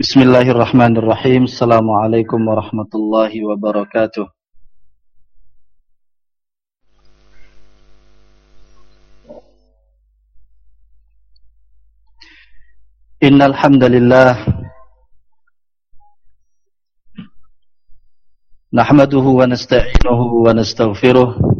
Bismillahirrahmanirrahim. Assalamualaikum warahmatullahi wabarakatuh. Innal hamdalillah nahmaduhu wa nasta'inuhu wa nastaghfiruh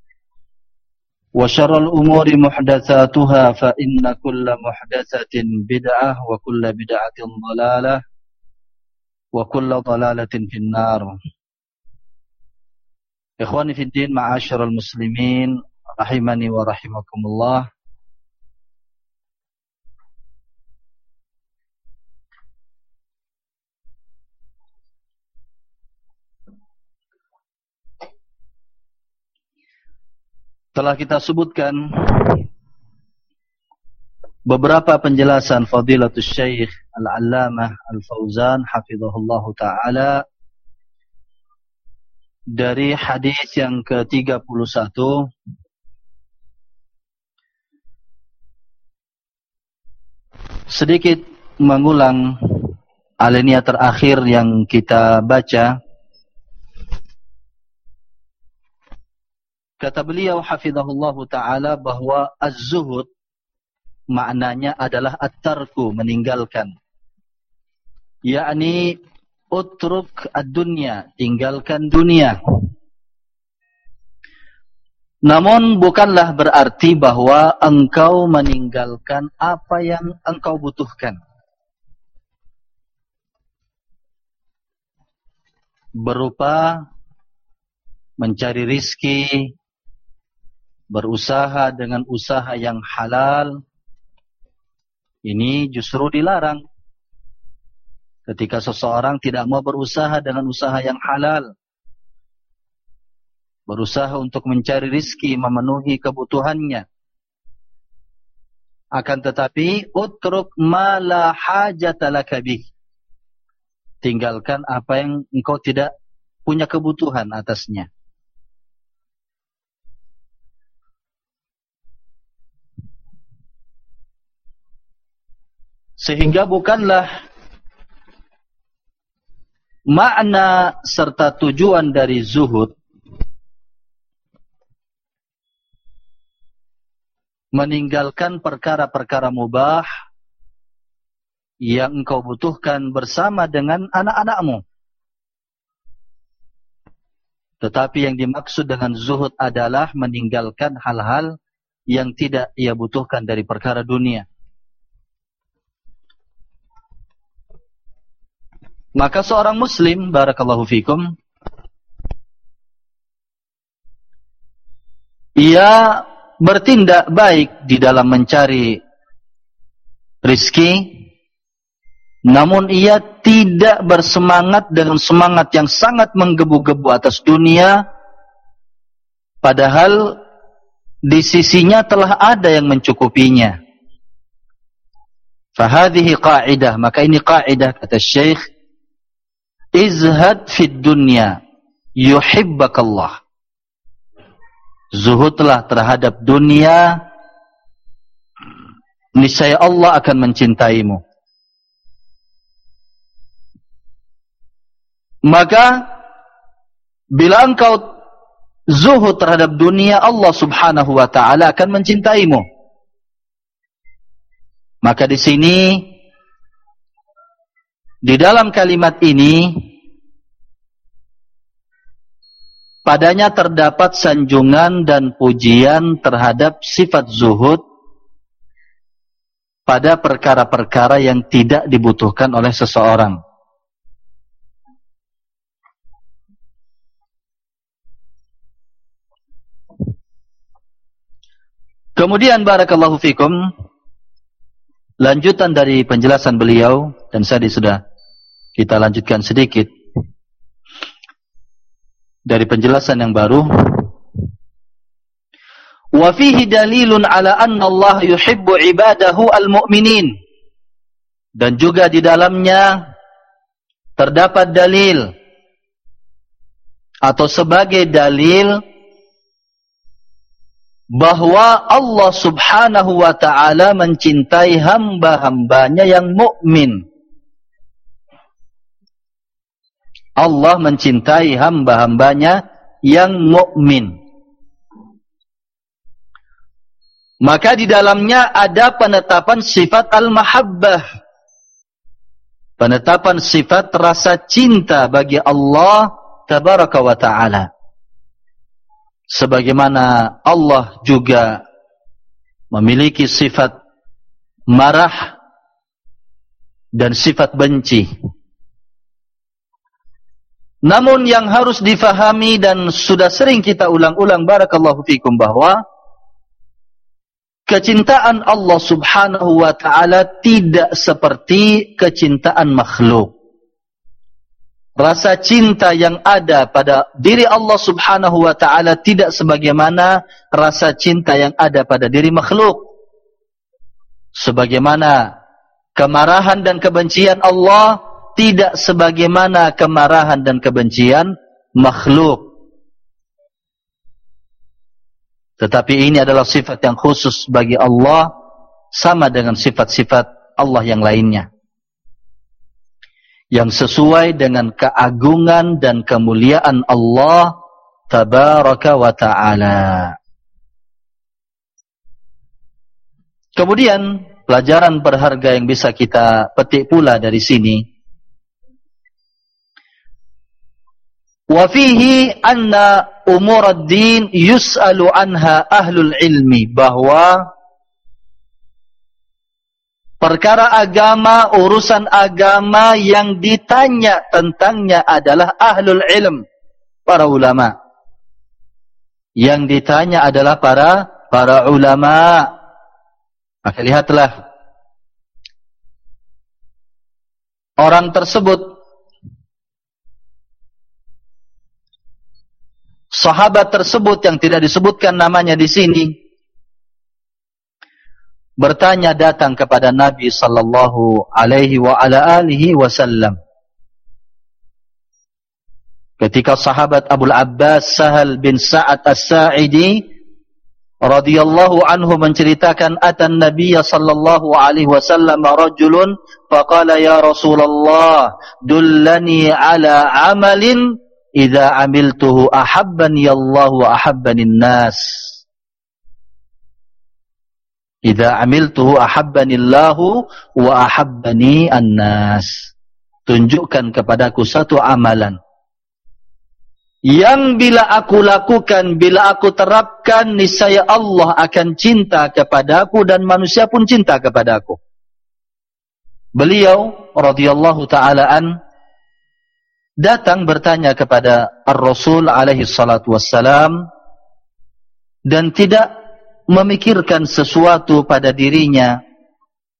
وشر الأمور محدثاتها فإن كل محدثة بدعة وكل بدعة ضلالة وكل ضلالة في النار. إخواني في الدين معاشر المسلمين رحمني ورحمكم الله. Telah kita sebutkan beberapa penjelasan fadilatul syekh al-allamah al-fauzan hafizahullah ta'ala dari hadis yang ke-31 sedikit mengulang alinea terakhir yang kita baca Kata beliau hafizahullah taala bahwa az-zuhud maknanya adalah at-tarku meninggalkan. Yakni utruk ad-dunya, tinggalkan dunia. Namun bukanlah berarti bahwa engkau meninggalkan apa yang engkau butuhkan. Berupa mencari rizki, berusaha dengan usaha yang halal ini justru dilarang. Ketika seseorang tidak mau berusaha dengan usaha yang halal berusaha untuk mencari rizki memenuhi kebutuhannya akan tetapi utruk ma la hajata lakabih tinggalkan apa yang engkau tidak punya kebutuhan atasnya Sehingga bukanlah makna serta tujuan dari zuhud meninggalkan perkara-perkara mubah yang engkau butuhkan bersama dengan anak-anakmu. Tetapi yang dimaksud dengan zuhud adalah meninggalkan hal-hal yang tidak ia butuhkan dari perkara dunia. Maka seorang muslim barakallahu fikum ia bertindak baik di dalam mencari rizki namun ia tidak bersemangat dengan semangat yang sangat menggebu-gebu atas dunia padahal di sisinya telah ada yang mencukupinya. Fahadhihi qa'idah maka ini qa'idah kata syekh izhad fid dunya yuhibbakallah. Zuhudlah terhadap dunia. Niscaya Allah akan mencintaimu. Maka bila engkau zuhud terhadap dunia Allah subhanahu wa ta'ala akan mencintaimu. Maka di sini di dalam kalimat ini padanya terdapat sanjungan dan pujian terhadap sifat zuhud pada perkara-perkara yang tidak dibutuhkan oleh seseorang. Kemudian barakallahu fikum lanjutan dari penjelasan beliau dan saya sudah kita lanjutkan sedikit. Dari penjelasan yang baru. Wa fihi dalilun ala anna Allah yuhibbu ibadahu almu'minin. Dan juga di dalamnya terdapat dalil atau sebagai dalil bahwa Allah subhanahu wa ta'ala mencintai hamba-hambanya yang mukmin. Allah mencintai hamba-hambanya yang mukmin. Maka di dalamnya ada penetapan sifat al-mahabbah. Penetapan sifat rasa cinta bagi Allah tabaraka wa ta'ala sebagaimana Allah juga memiliki sifat marah dan sifat benci. Namun yang harus difahami dan sudah sering kita ulang-ulang barakallahu fikum bahwa kecintaan Allah Subhanahu wa taala tidak seperti kecintaan makhluk rasa cinta yang ada pada diri Allah subhanahu wa ta'ala tidak sebagaimana rasa cinta yang ada pada diri makhluk. Sebagaimana kemarahan dan kebencian Allah tidak sebagaimana kemarahan dan kebencian makhluk. Tetapi ini adalah sifat yang khusus bagi Allah sama dengan sifat-sifat Allah yang lainnya yang sesuai dengan keagungan dan kemuliaan Allah tabaraka wa taala. Kemudian pelajaran berharga yang bisa kita petik pula dari sini wa fihi anna umur ad-din yus'alu anha ahlul ilmi bahwa Perkara agama, urusan agama yang ditanya tentangnya adalah ahlul ilm, para ulama. Yang ditanya adalah para para ulama. Maka lihatlah orang tersebut sahabat tersebut yang tidak disebutkan namanya di sini bertanya datang kepada Nabi sallallahu alaihi wa ala alihi wasallam. Ketika sahabat Abu Abbas Sahal bin Sa'ad As-Sa'idi radhiyallahu anhu menceritakan atan Nabi sallallahu alaihi wasallam rajulun faqala ya Rasulullah dullani ala amalin idza amiltuhu ahabbani Allah wa ahabbani an-nas Idza amiltuhu ahabbanillahu wa ahabbani an-nas. Tunjukkan kepadaku satu amalan yang bila aku lakukan, bila aku terapkan, niscaya Allah akan cinta kepadaku dan manusia pun cinta kepadaku. Beliau radhiyallahu taala an datang bertanya kepada Ar-Rasul alaihi salatu wassalam dan tidak memikirkan sesuatu pada dirinya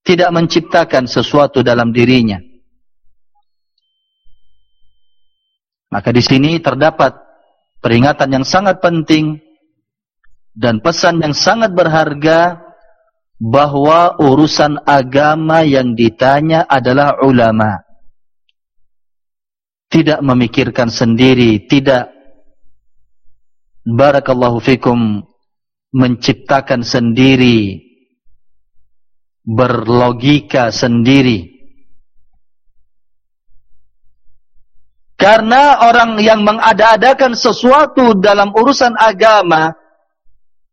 tidak menciptakan sesuatu dalam dirinya. Maka di sini terdapat peringatan yang sangat penting dan pesan yang sangat berharga bahwa urusan agama yang ditanya adalah ulama' Tidak memikirkan sendiri, tidak barakallahu fikum menciptakan sendiri, berlogika sendiri. Karena orang yang mengada-adakan sesuatu dalam urusan agama,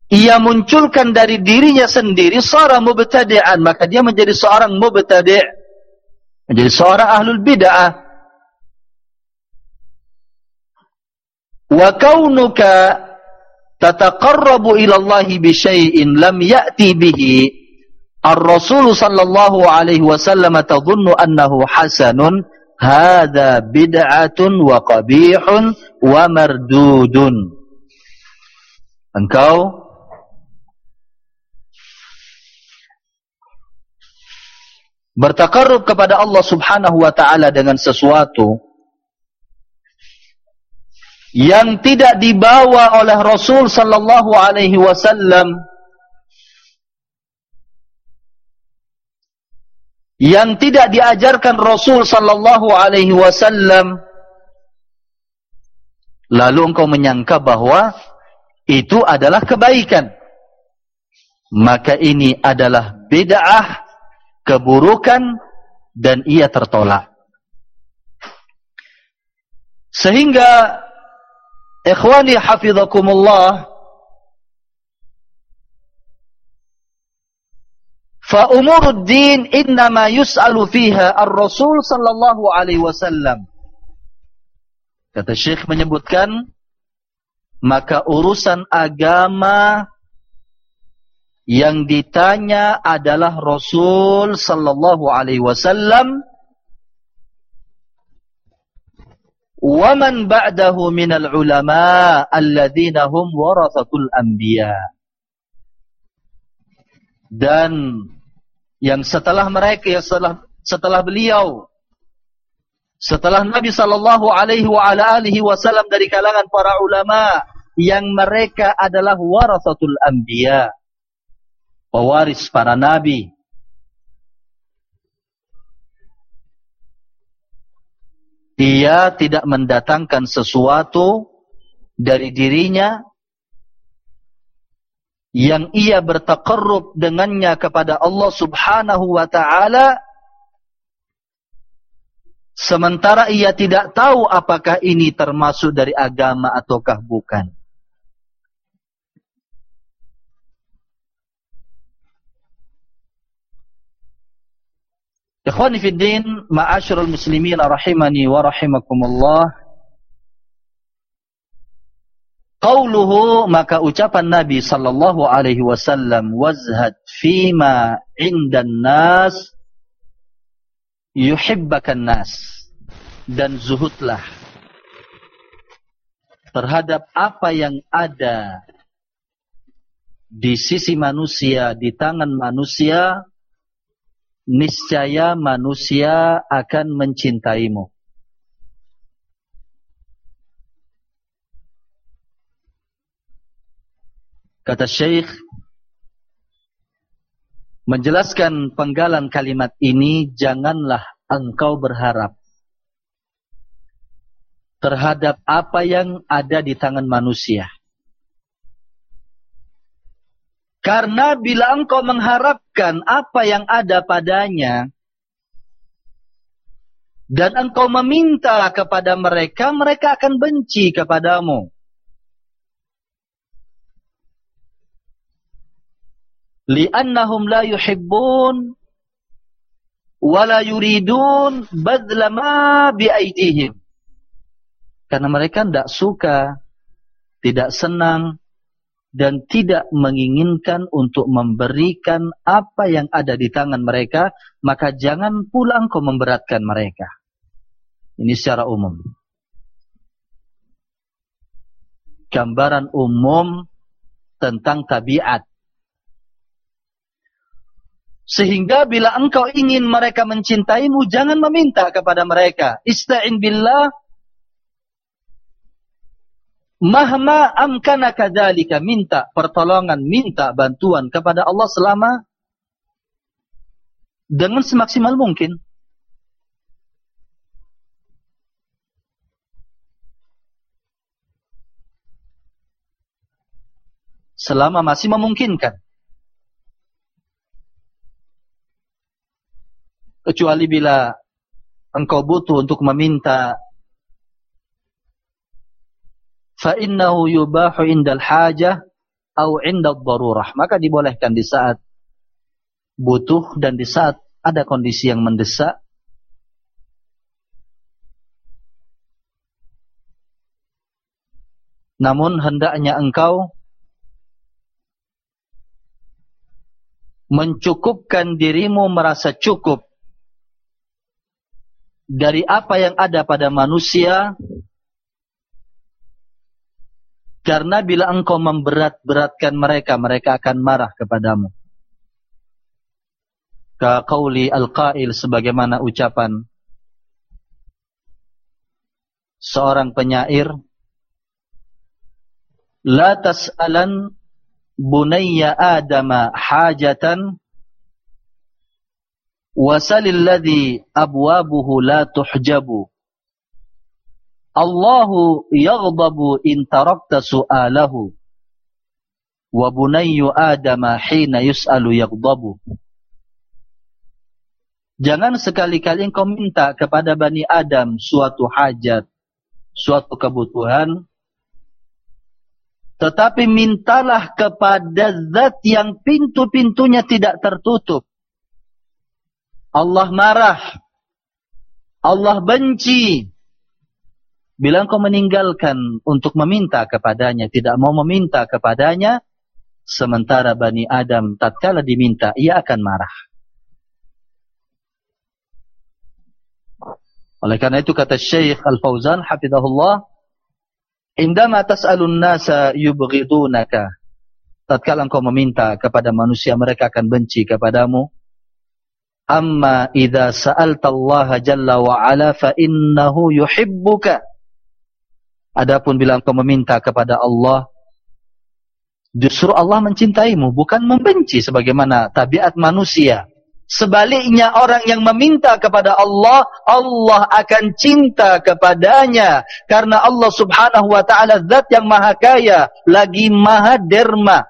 ia munculkan dari dirinya sendiri seorang mubtadi'an, maka dia menjadi seorang mubtadi' menjadi seorang ahlul bid'ah. Wa kaunuka tataqarrabu ila Allah bi syai'in lam ya'ti bihi Ar-Rasul sallallahu alaihi wasallam tadhunnu annahu hasanun hadza bid'atun wa qabihun wa mardudun. Engkau bertakarrub kepada Allah subhanahu wa ta'ala dengan sesuatu yang tidak dibawa oleh Rasul sallallahu alaihi wasallam yang tidak diajarkan Rasul sallallahu alaihi wasallam lalu engkau menyangka bahwa itu adalah kebaikan. Maka ini adalah bid'ah keburukan dan ia tertolak. Sehingga ikhwani hafizakumullah Fa umurud din innama yus'alu fiha ar-rasul sallallahu alaihi wasallam. Kata Syekh menyebutkan maka urusan agama yang ditanya adalah Rasul sallallahu alaihi wasallam man ba'dahu minal ulama alladhina hum warathatul anbiya dan yang setelah mereka yang setelah setelah beliau setelah Nabi sallallahu alaihi wa ala alihi wasallam dari kalangan para ulama yang mereka adalah warathatul anbiya pewaris para nabi ia tidak mendatangkan sesuatu dari dirinya yang ia bertakarrub dengannya kepada Allah subhanahu wa ta'ala. Sementara ia tidak tahu apakah ini termasuk dari agama ataukah bukan Ikhwani fi din, ma'asyurul muslimin rahimani wa rahimakumullah. Qauluhu maka ucapan Nabi sallallahu alaihi wasallam wazhad fima 'indan nas yuhibbakan nas dan zuhudlah terhadap apa yang ada di sisi manusia di tangan manusia niscaya manusia akan mencintaimu Kata Syekh menjelaskan penggalan kalimat ini janganlah engkau berharap terhadap apa yang ada di tangan manusia. Karena bila engkau mengharapkan apa yang ada padanya dan engkau meminta kepada mereka, mereka akan benci kepadamu. li'annahum la yuhibbun wa la yuridun badla ma bi'aidihim karena mereka tidak suka tidak senang dan tidak menginginkan untuk memberikan apa yang ada di tangan mereka maka jangan pula engkau memberatkan mereka ini secara umum gambaran umum tentang tabiat Sehingga bila engkau ingin mereka mencintaimu, jangan meminta kepada mereka. Ista'in billah. Mahma amkana kadzalika minta pertolongan minta bantuan kepada Allah selama dengan semaksimal mungkin. Selama masih memungkinkan. Kecuali bila engkau butuh untuk meminta fa innahu yubahu indal hajah atau indal darurah maka dibolehkan di saat butuh dan di saat ada kondisi yang mendesak. Namun hendaknya engkau mencukupkan dirimu merasa cukup dari apa yang ada pada manusia Karena bila engkau memberat-beratkan mereka, mereka akan marah kepadamu. Ka qawli al-qail sebagaimana ucapan seorang penyair La tas'alan bunayya adama hajatan wasalil ladhi abwabuhu la tuhjabu Allahu yaghdabu in tarakta su'alahu wa bunayyu adama hina yus'alu yaghdabu Jangan sekali-kali engkau minta kepada Bani Adam suatu hajat, suatu kebutuhan. Tetapi mintalah kepada zat yang pintu-pintunya tidak tertutup. Allah marah. Allah benci. Bila engkau meninggalkan untuk meminta kepadanya, tidak mau meminta kepadanya, sementara Bani Adam tatkala diminta, ia akan marah. Oleh karena itu kata Syekh Al-Fauzan, hafidhahullah, Indama tas'alun nasa yubghidunaka. Tatkala engkau meminta kepada manusia, mereka akan benci kepadamu. Amma idza sa'alta Allah jalla wa ala fa innahu yuhibbuka. Adapun bila engkau meminta kepada Allah, justru Allah mencintaimu, bukan membenci sebagaimana tabiat manusia. Sebaliknya orang yang meminta kepada Allah, Allah akan cinta kepadanya. Karena Allah subhanahu wa ta'ala zat yang maha kaya, lagi maha derma.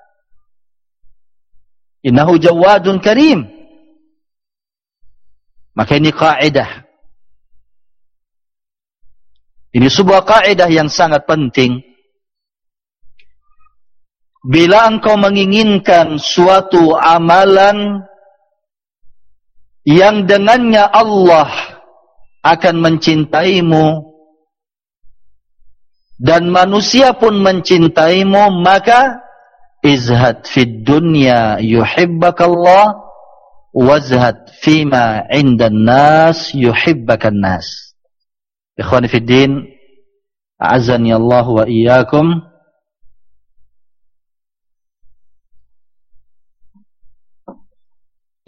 Innahu jawadun karim. Maka ini kaidah. Ini sebuah kaidah yang sangat penting. Bila engkau menginginkan suatu amalan yang dengannya Allah akan mencintaimu dan manusia pun mencintaimu maka izhad fid dunya yuhibbakallah wazhad fima 'indan nas yuhibbakan nas Ikhwani fi din, a'azzani Allah wa iyyakum.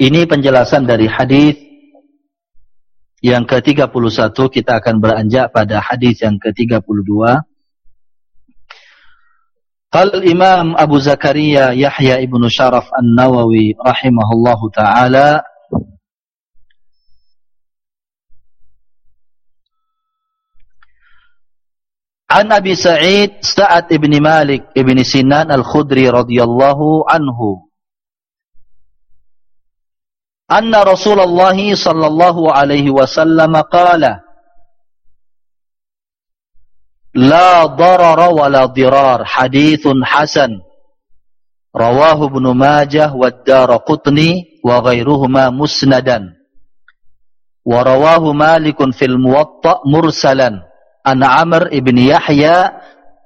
Ini penjelasan dari hadis yang ke-31 kita akan beranjak pada hadis yang ke-32. Qal Imam Abu Zakaria Yahya ibnu Sharaf An-Nawawi rahimahullahu taala An Abi Sa'id Sa'ad ibn Malik ibn Sinan Al-Khudri radhiyallahu anhu. Anna Rasulullah sallallahu alaihi wasallam wa la dirar hadithun hasan. Rawahu ibn Majah wa ad-Darqutni wa ghairuhuma musnadan. Wa rawahu Malikun fil Muwatta' mursalan an Amr ibn Yahya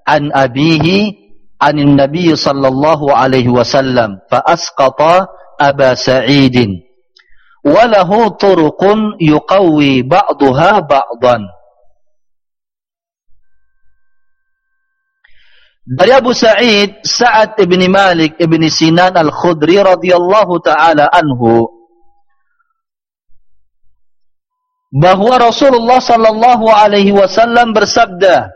an abihi an Nabi sallallahu alaihi wasallam fa asqata Aba Sa'id wa lahu turuqun yuqawi ba'daha ba'dan. Dari Abu Sa'id Sa'ad ibn Malik ibn Sinan Al-Khudri radhiyallahu taala anhu bahwa Rasulullah sallallahu alaihi wasallam bersabda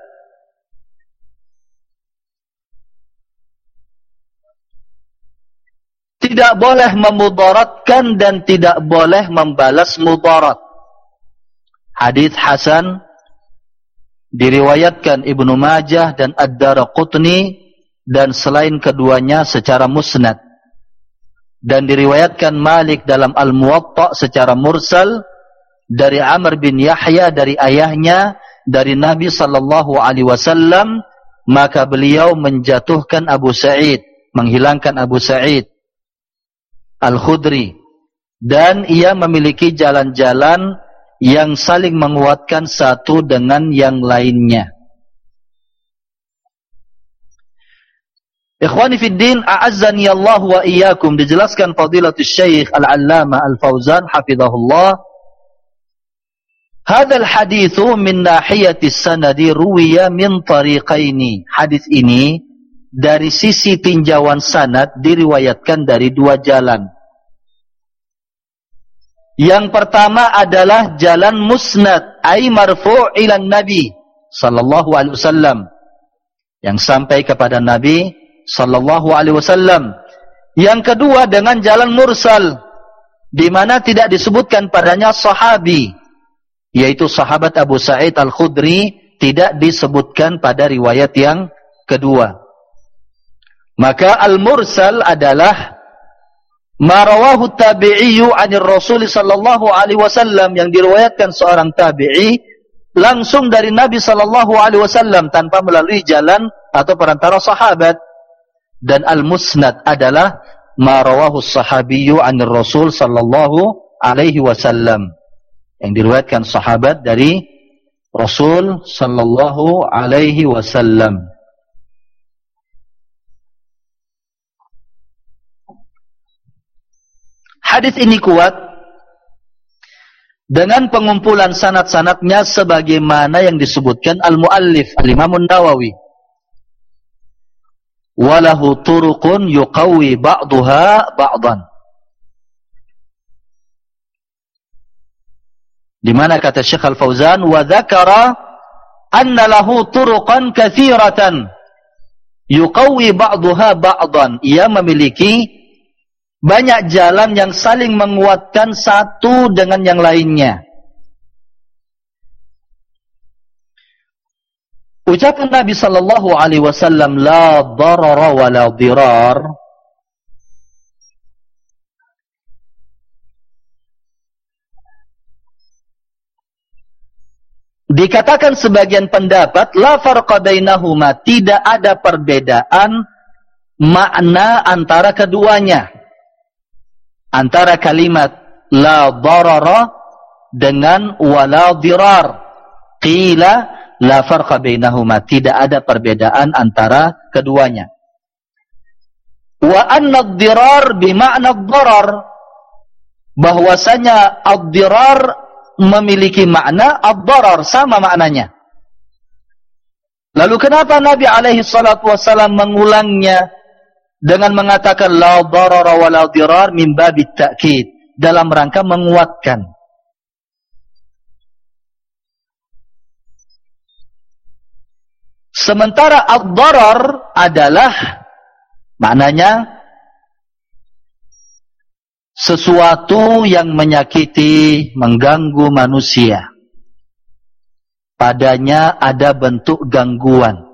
Tidak boleh memudaratkan dan tidak boleh membalas mudarat. Hadis Hasan diriwayatkan Ibnu Majah dan Ad-Darqutni dan selain keduanya secara musnad dan diriwayatkan Malik dalam Al-Muwatta secara mursal dari Amr bin Yahya dari ayahnya dari Nabi sallallahu alaihi wasallam maka beliau menjatuhkan Abu Sa'id, menghilangkan Abu Sa'id Al-Khudri dan ia memiliki jalan-jalan yang saling menguatkan satu dengan yang lainnya. Ikhwani fi din, a'azzani Allah wa iyyakum dijelaskan fadilatul Syekh Al-Allamah Al-Fauzan hafizahullah. Hadzal haditsu min nahiyati sanadi ruwiya min tariqaini. Hadis ini dari sisi tinjauan sanad diriwayatkan dari dua jalan. Yang pertama adalah jalan musnad ay marfu' ila nabi sallallahu alaihi wasallam yang sampai kepada nabi sallallahu alaihi wasallam. Yang kedua dengan jalan mursal di mana tidak disebutkan padanya sahabi yaitu sahabat Abu Sa'id Al-Khudri tidak disebutkan pada riwayat yang kedua. Maka al-mursal adalah marawahu tabi'iyyu 'anil Rasul sallallahu alaihi wasallam yang diriwayatkan seorang tabi'i langsung dari Nabi sallallahu alaihi wasallam tanpa melalui jalan atau perantara sahabat. Dan al-musnad adalah marawahu sahabiyyu 'anil Rasul sallallahu alaihi wasallam yang diriwayatkan sahabat dari Rasul sallallahu alaihi wasallam. Hadis ini kuat dengan pengumpulan sanad-sanadnya sebagaimana yang disebutkan al-muallif al-Imam An-Nawawi. Walahu turuqun yuqawwi ba'daha ba'dan. Di mana kata Syekh Al-Fauzan wa dzakara anna lahu turuqan katsiratan yuqawwi ba'daha ba'dan. Ia memiliki banyak jalan yang saling menguatkan satu dengan yang lainnya. Ucapan Nabi sallallahu alaihi wasallam la darara wa la dirar Dikatakan sebagian pendapat la farqa bainahuma tidak ada perbedaan makna antara keduanya. Antara kalimat la darara dengan wala dirar. Qila la farqa bainahuma tidak ada perbedaan antara keduanya. Wa anna ad-dirar bi ma'na ad-darar bahwasanya ad-dirar memiliki makna ad-darar sama maknanya. Lalu kenapa nabi alaihi salatu wasallam mengulangnya dengan mengatakan la darara wa la dirar min babit ta'kid dalam rangka menguatkan. Sementara ad-darar adalah maknanya sesuatu yang menyakiti mengganggu manusia padanya ada bentuk gangguan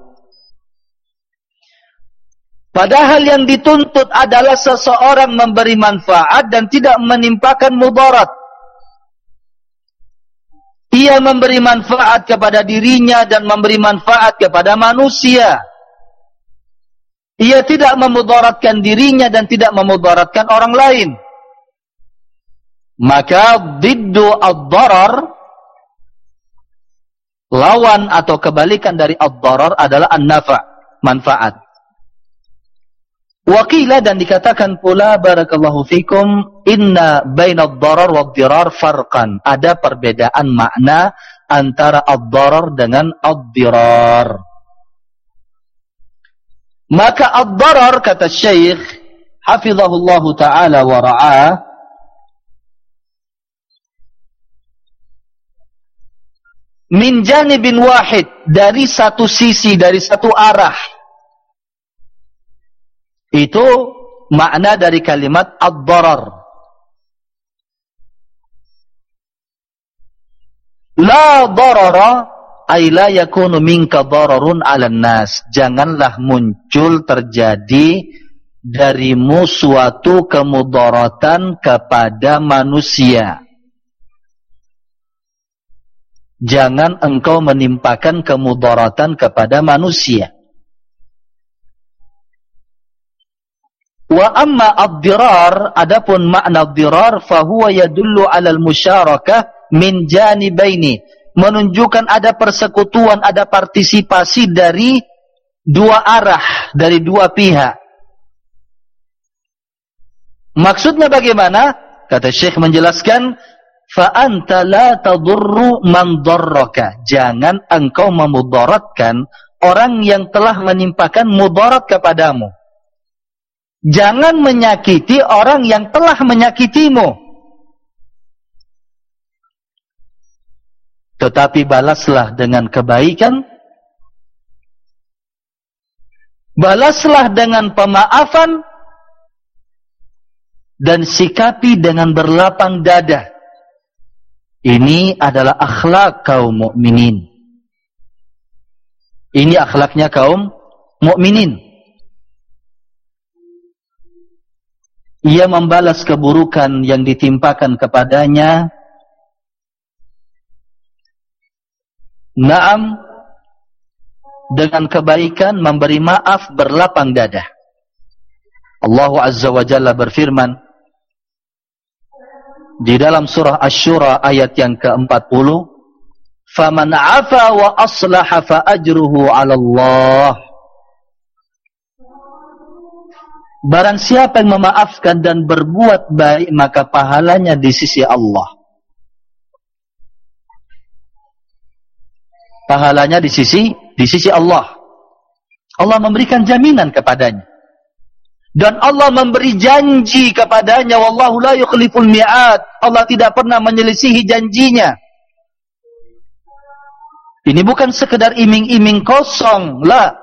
Padahal yang dituntut adalah seseorang memberi manfaat dan tidak menimpakan mudarat. Ia memberi manfaat kepada dirinya dan memberi manfaat kepada manusia. Ia tidak memudaratkan dirinya dan tidak memudaratkan orang lain. Maka diddu ad-darar lawan atau kebalikan dari ad-darar adalah an-nafa' manfaat. Wakila dan dikatakan pula barakallahu fikum inna bainad darar wad dirar farqan. Ada perbedaan makna antara ad-darar dengan ad-dirar. Maka ad-darar kata Syekh hafizahullahu taala wa ra'ah min janibin wahid dari satu sisi dari satu arah itu makna dari kalimat ad-darar. La darara ay la yakunu minka dararun 'alan nas. Janganlah muncul terjadi darimu suatu kemudaratan kepada manusia. Jangan engkau menimpakan kemudaratan kepada manusia. Wa amma ad-dirar adapun makna ad-dirar fa huwa yadullu 'ala al-musyarakah min janibaini. Menunjukkan ada persekutuan ada partisipasi dari dua arah dari dua pihak. Maksudnya bagaimana? Kata syekh menjelaskan fa anta la tadurru man darraka. Jangan engkau memudaratkan orang yang telah menimpakan mudarat kepadamu. Jangan menyakiti orang yang telah menyakitimu. Tetapi balaslah dengan kebaikan. Balaslah dengan pemaafan. Dan sikapi dengan berlapang dada ini adalah akhlak kaum mukminin. Ini akhlaknya kaum mukminin. Ia membalas keburukan yang ditimpakan kepadanya. Naam dengan kebaikan memberi maaf berlapang dada. Allah Azza wa Jalla berfirman di dalam surah Asy-Syura ayat yang ke-40, "Faman 'afa wa aslaha fa ajruhu 'ala Allah." Barang siapa yang memaafkan dan berbuat baik maka pahalanya di sisi Allah. pahalanya di sisi di sisi Allah. Allah memberikan jaminan kepadanya. Dan Allah memberi janji kepadanya wallahu la yukhliful mi'ad. Allah tidak pernah menyelisihi janjinya. Ini bukan sekedar iming-iming kosong, la.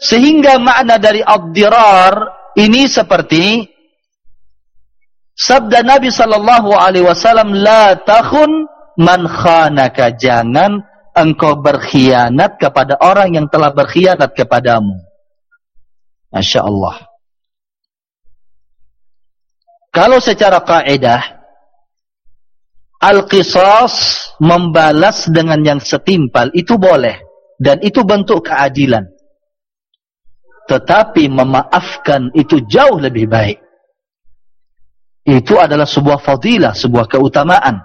Sehingga makna dari ad-dirar ini seperti sabda Nabi sallallahu alaihi wasallam la takhun man khanaka jangan engkau berkhianat kepada orang yang telah berkhianat kepadamu. Masya Allah kalau secara kaidah al-qisas membalas dengan yang setimpal itu boleh dan itu bentuk keadilan. Tetapi memaafkan itu jauh lebih baik. Itu adalah sebuah fadilah sebuah keutamaan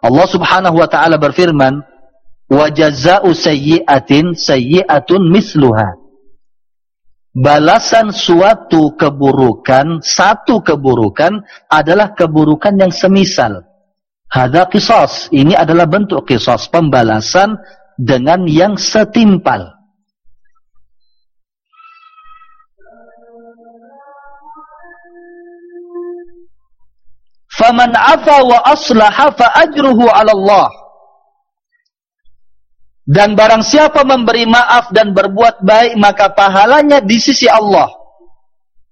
Allah Subhanahu wa taala berfirman, "Wa jazaa'u sayyi'atin sayyi'atun misluha." Balasan suatu keburukan, satu keburukan adalah keburukan yang semisal. Hadza qisas. Ini adalah bentuk qisas, pembalasan dengan yang setimpal. Faman afa wa aslaha fa ajruhu 'ala Allah. Dan barang siapa memberi maaf dan berbuat baik maka pahalanya di sisi Allah.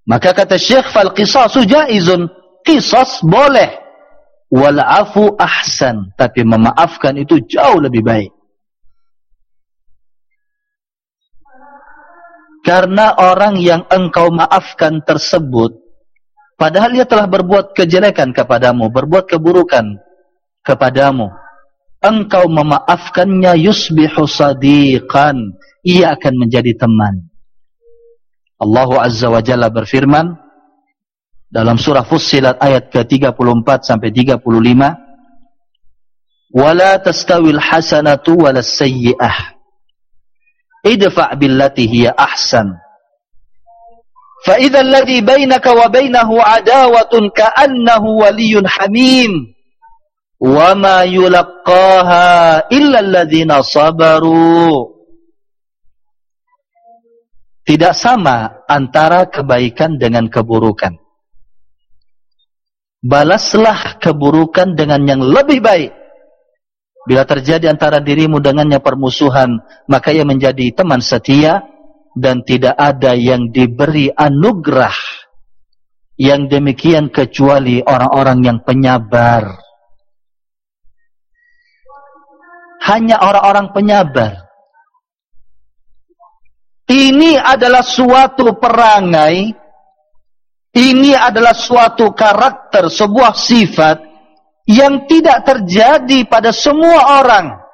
Maka kata Syekh fal qisasu jaizun. Qisas boleh. Wal afu ahsan. Tapi memaafkan itu jauh lebih baik. Karena orang yang engkau maafkan tersebut Padahal dia telah berbuat kejelekan kepadamu, berbuat keburukan kepadamu. Engkau memaafkannya yusbihu sadiqan. Ia akan menjadi teman. Allah Azza wa Jalla berfirman dalam surah Fussilat ayat ke-34 sampai 35 Wala tastawil hasanatu wala sayyi'ah Idfa' billati hiya ahsan فإذا الذي بينك وبينه عداوة كأنه ولي حميم وما يلقاها إلا الذين صبروا Tidak sama antara kebaikan dengan keburukan. Balaslah keburukan dengan yang lebih baik. Bila terjadi antara dirimu dengannya permusuhan, maka ia menjadi teman setia dan tidak ada yang diberi anugerah yang demikian kecuali orang-orang yang penyabar. Hanya orang-orang penyabar. Ini adalah suatu perangai, ini adalah suatu karakter, sebuah sifat yang tidak terjadi pada semua orang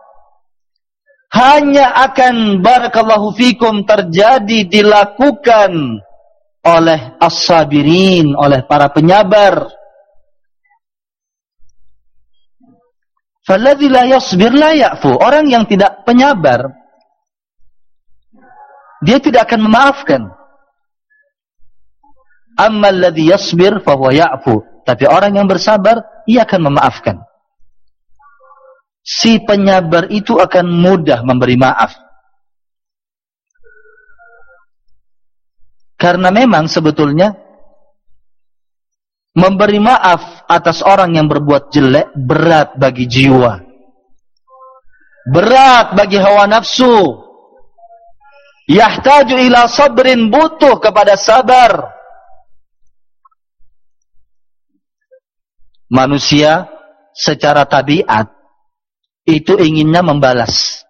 hanya akan barakallahu fikum terjadi dilakukan oleh as-sabirin oleh para penyabar. Falladzi la yasbir la ya'fu. Orang yang tidak penyabar dia tidak akan memaafkan. Amma alladzi yasbir fa huwa ya'fu. Tapi orang yang bersabar ia akan memaafkan. Si penyabar itu akan mudah memberi maaf. Karena memang sebetulnya memberi maaf atas orang yang berbuat jelek berat bagi jiwa. Berat bagi hawa nafsu. Yahtaju ila sabrin butuh kepada sabar. manusia secara tabiat itu inginnya membalas.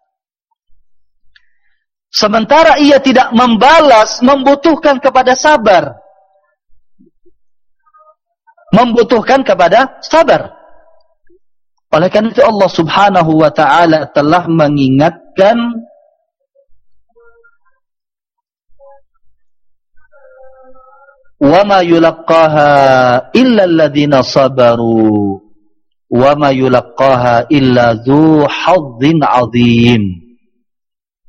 Sementara ia tidak membalas, membutuhkan kepada sabar. Membutuhkan kepada sabar. Oleh karena itu Allah subhanahu wa ta'ala telah mengingatkan وَمَا يُلَقَّاهَا إِلَّا الَّذِينَ صَبَرُوا wa ma yulaqqaha illa dzu hadzin adzim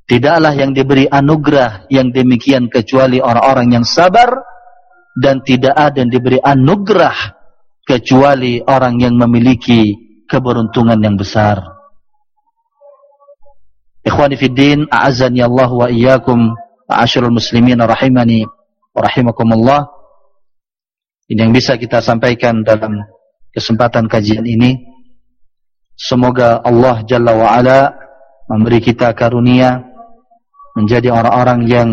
tidaklah yang diberi anugerah yang demikian kecuali orang-orang yang sabar dan tidak ada yang diberi anugerah kecuali orang yang memiliki keberuntungan yang besar. Ikhwani fiddin a'azzani Allah wa iyyakum ashrul muslimin rahimani rahimakumullah. Ini yang bisa kita sampaikan dalam kesempatan kajian ini. Semoga Allah Jalla wa'ala memberi kita karunia menjadi orang-orang yang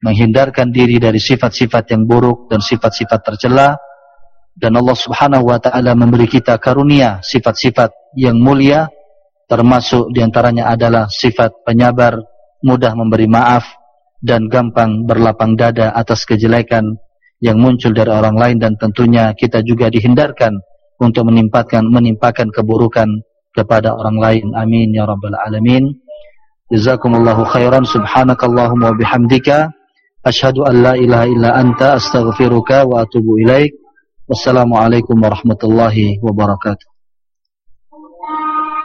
menghindarkan diri dari sifat-sifat yang buruk dan sifat-sifat tercela dan Allah Subhanahu wa taala memberi kita karunia sifat-sifat yang mulia termasuk diantaranya adalah sifat penyabar, mudah memberi maaf dan gampang berlapang dada atas kejelekan yang muncul dari orang lain dan tentunya kita juga dihindarkan untuk menimpakan menimpakan keburukan kepada orang lain. Amin ya rabbal alamin. Jazakumullahu khairan. Subhanakallahumma wa bihamdika. Asyhadu an la ilaha illa anta astaghfiruka wa atubu ilaik. Wassalamu alaikum warahmatullahi wabarakatuh